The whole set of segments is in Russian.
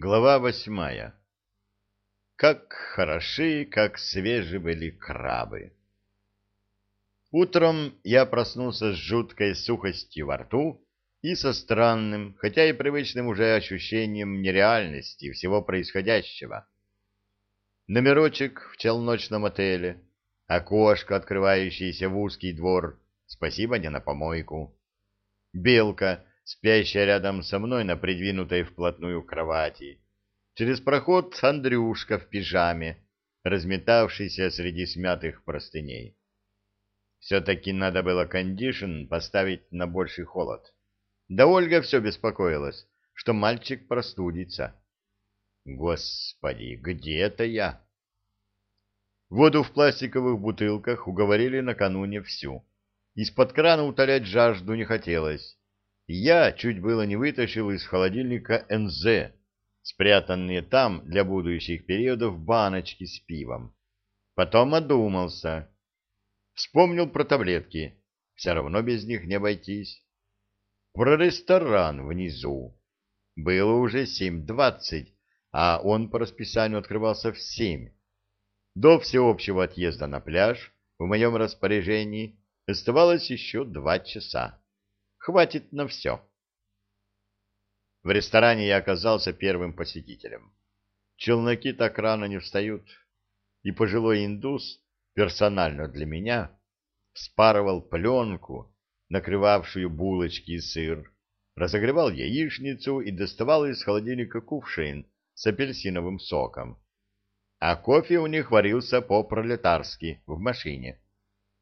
Глава восьмая. Как хороши, как свежи были крабы. Утром я проснулся с жуткой сухостью во рту и со странным, хотя и привычным уже ощущением нереальности всего происходящего. Номерочек в челночном отеле, окошко, открывающееся в узкий двор, спасибо не на помойку. Белка, спящая рядом со мной на придвинутой вплотную кровати. Через проход Андрюшка в пижаме, разметавшийся среди смятых простыней. Все-таки надо было кондишн поставить на больший холод. Да Ольга все беспокоилась, что мальчик простудится. Господи, где это я? Воду в пластиковых бутылках уговорили накануне всю. Из-под крана утолять жажду не хотелось я чуть было не вытащил из холодильника НЗ, спрятанные там для будущих периодов баночки с пивом. Потом одумался. Вспомнил про таблетки. Все равно без них не обойтись. Про ресторан внизу. Было уже 7.20, а он по расписанию открывался в 7. До всеобщего отъезда на пляж в моем распоряжении оставалось еще два часа. Хватит на все. В ресторане я оказался первым посетителем. Челноки так рано не встают, и пожилой индус, персонально для меня, спарывал пленку, накрывавшую булочки и сыр, разогревал яичницу и доставал из холодильника кувшин с апельсиновым соком. А кофе у них варился по-пролетарски в машине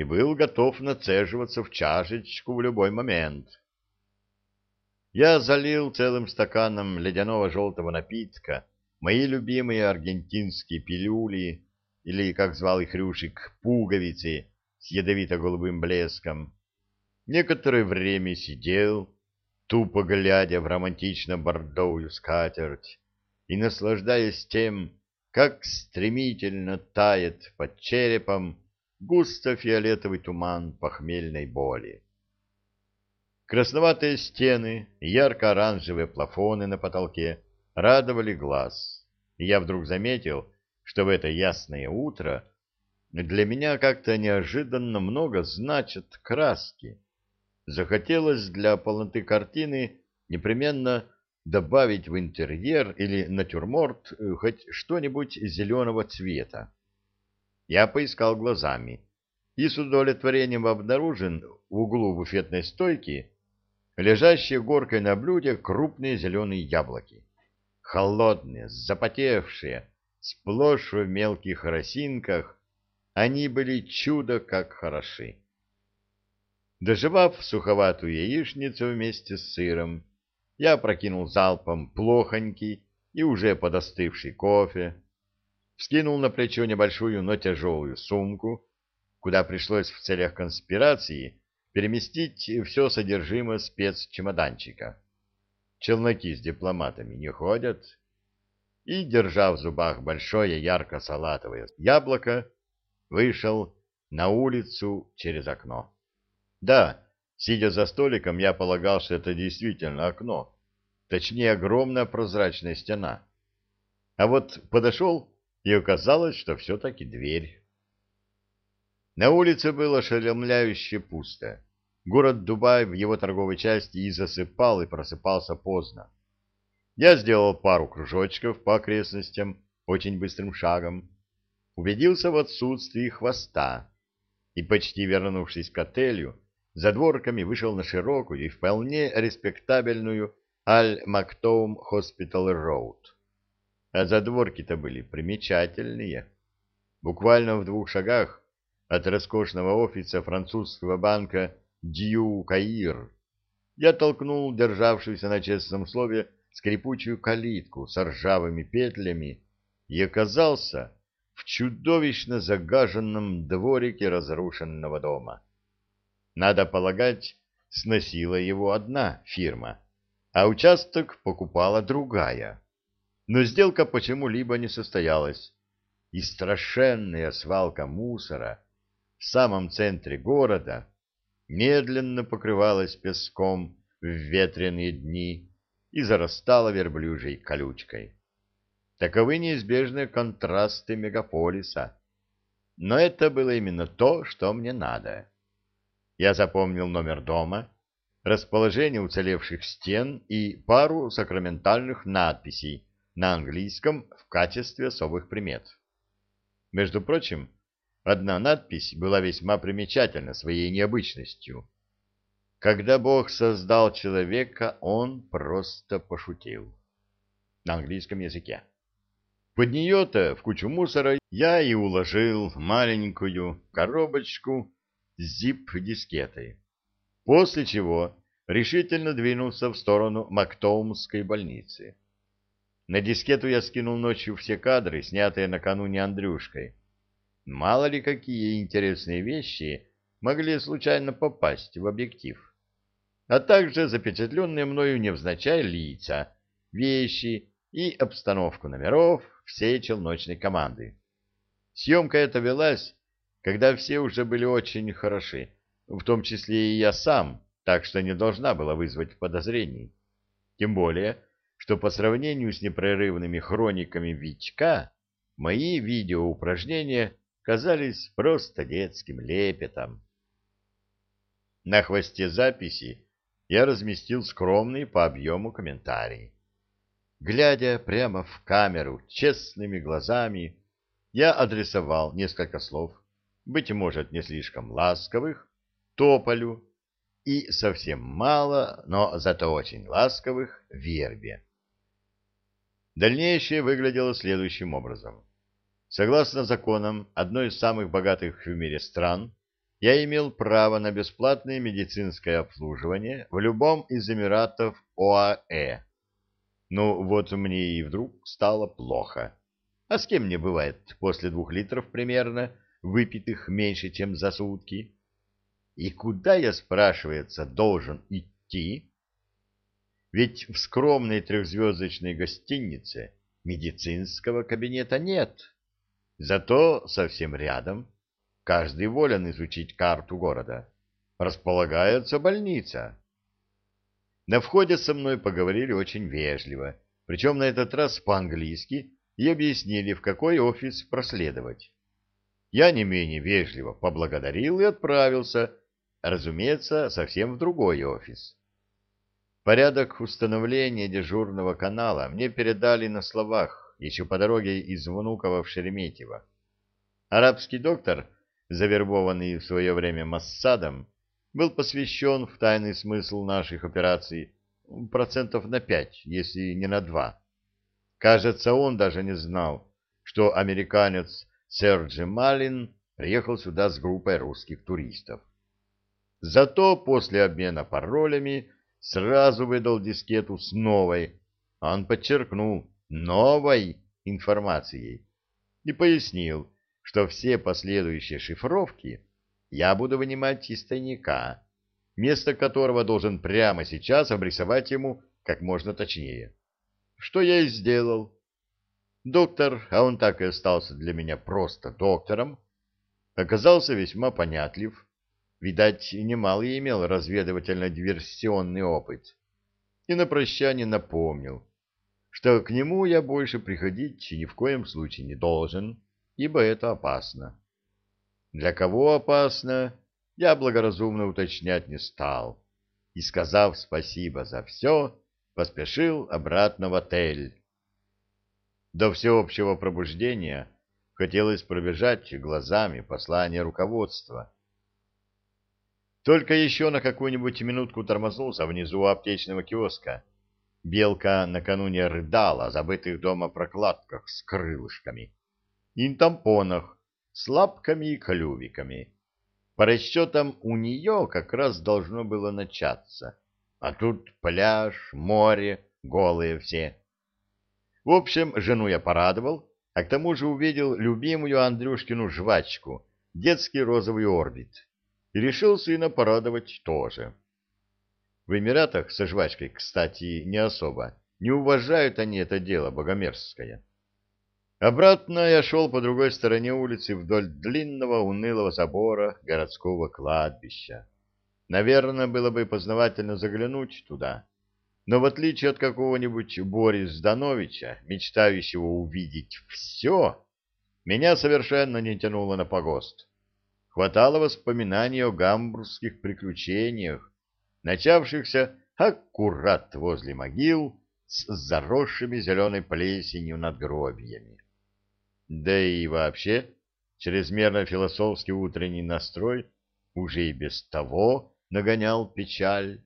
и был готов нацеживаться в чашечку в любой момент. Я залил целым стаканом ледяного желтого напитка мои любимые аргентинские пилюли, или, как звал их Рюшик, пуговицы с ядовито-голубым блеском. Некоторое время сидел, тупо глядя в романтично-бордовую скатерть и наслаждаясь тем, как стремительно тает под черепом густо-фиолетовый туман похмельной боли. Красноватые стены и ярко-оранжевые плафоны на потолке радовали глаз. Я вдруг заметил, что в это ясное утро для меня как-то неожиданно много значат краски. Захотелось для полноты картины непременно добавить в интерьер или натюрморт э, хоть что-нибудь зеленого цвета я поискал глазами и с удовлетворением обнаружен в углу буфетной стойки лежащие горкой на блюде крупные зеленые яблоки. Холодные, запотевшие, сплошь в мелких росинках, они были чудо как хороши. Доживав суховатую яичницу вместе с сыром, я прокинул залпом плохонький и уже подостывший кофе, вскинул на плечо небольшую, но тяжелую сумку, куда пришлось в целях конспирации переместить все содержимое спецчемоданчика. Челноки с дипломатами не ходят. И, держа в зубах большое ярко-салатовое яблоко, вышел на улицу через окно. Да, сидя за столиком, я полагал, что это действительно окно, точнее огромная прозрачная стена. А вот подошел и оказалось, что все-таки дверь. На улице было ошеломляюще пусто. Город Дубай в его торговой части и засыпал, и просыпался поздно. Я сделал пару кружочков по окрестностям очень быстрым шагом, убедился в отсутствии хвоста и, почти вернувшись к отелю, за дворками вышел на широкую и вполне респектабельную Аль-Мактоум Хоспитал Роуд. А задворки-то были примечательные. Буквально в двух шагах от роскошного офиса французского банка «du Caire» я толкнул державшуюся на честном слове скрипучую калитку с ржавыми петлями и оказался в чудовищно загаженном дворике разрушенного дома. Надо полагать, сносила его одна фирма, а участок покупала другая но сделка почему-либо не состоялась, и страшенная свалка мусора в самом центре города медленно покрывалась песком в ветреные дни и зарастала верблюжьей колючкой. Таковы неизбежные контрасты мегаполиса. Но это было именно то, что мне надо. Я запомнил номер дома, расположение уцелевших стен и пару сакраментальных надписей на английском в качестве особых примет. Между прочим, одна надпись была весьма примечательна своей необычностью. Когда Бог создал человека, он просто пошутил. На английском языке. Под нее-то, в кучу мусора, я и уложил маленькую коробочку с зип-дискетой. После чего решительно двинулся в сторону Мактоумской больницы. На дискету я скинул ночью все кадры, снятые накануне Андрюшкой. Мало ли какие интересные вещи могли случайно попасть в объектив. А также запечатленные мною невзначай лица, вещи и обстановку номеров всей челночной команды. Съемка эта велась, когда все уже были очень хороши, в том числе и я сам, так что не должна была вызвать подозрений. Тем более, что по сравнению с непрерывными хрониками Витька, мои видеоупражнения казались просто детским лепетом. На хвосте записи я разместил скромный по объему комментарий. Глядя прямо в камеру честными глазами, я адресовал несколько слов, быть может, не слишком ласковых, тополю и совсем мало, но зато очень ласковых вербе. Дальнейшее выглядело следующим образом. Согласно законам одной из самых богатых в мире стран, я имел право на бесплатное медицинское обслуживание в любом из Эмиратов ОАЭ. Ну вот мне и вдруг стало плохо. А с кем мне бывает после двух литров примерно, выпитых меньше, чем за сутки? И куда я, спрашивается, должен идти? Ведь в скромной трехзвездочной гостинице медицинского кабинета нет. Зато совсем рядом, каждый волен изучить карту города, располагается больница. На входе со мной поговорили очень вежливо, причем на этот раз по-английски, и объяснили, в какой офис проследовать. Я не менее вежливо поблагодарил и отправился, разумеется, совсем в другой офис. Порядок установления дежурного канала мне передали на словах, еще по дороге из Внуково в Шереметьево. Арабский доктор, завербованный в свое время Массадом, был посвящен в тайный смысл наших операций процентов на пять, если не на два. Кажется, он даже не знал, что американец Серджи Малин приехал сюда с группой русских туристов. Зато после обмена паролями сразу выдал дискету с новой, он подчеркнул, новой информацией и пояснил, что все последующие шифровки я буду вынимать из тайника, место которого должен прямо сейчас обрисовать ему как можно точнее. Что я и сделал. Доктор, а он так и остался для меня просто доктором, оказался весьма понятлив, видать, немало имел разведывательно-диверсионный опыт, и на прощание напомнил, что к нему я больше приходить ни в коем случае не должен, ибо это опасно. Для кого опасно, я благоразумно уточнять не стал, и, сказав спасибо за все, поспешил обратно в отель. До всеобщего пробуждения хотелось пробежать глазами послание руководства. Только еще на какую-нибудь минутку тормознулся внизу аптечного киоска, Белка накануне рыдала о забытых дома прокладках с крылышками и тампонах с лапками и клювиками. По расчетам, у нее как раз должно было начаться. А тут пляж, море, голые все. В общем, жену я порадовал, а к тому же увидел любимую Андрюшкину жвачку, детский розовый орбит, и решил сына порадовать тоже. В Эмиратах со жвачкой, кстати, не особо. Не уважают они это дело богомерзкое. Обратно я шел по другой стороне улицы вдоль длинного унылого забора городского кладбища. Наверное, было бы познавательно заглянуть туда. Но в отличие от какого-нибудь Борис Дановича, мечтающего увидеть все, меня совершенно не тянуло на погост. Хватало воспоминаний о гамбургских приключениях, начавшихся аккурат возле могил с заросшими зеленой плесенью над гробьями. Да и вообще, чрезмерно философский утренний настрой уже и без того нагонял печаль.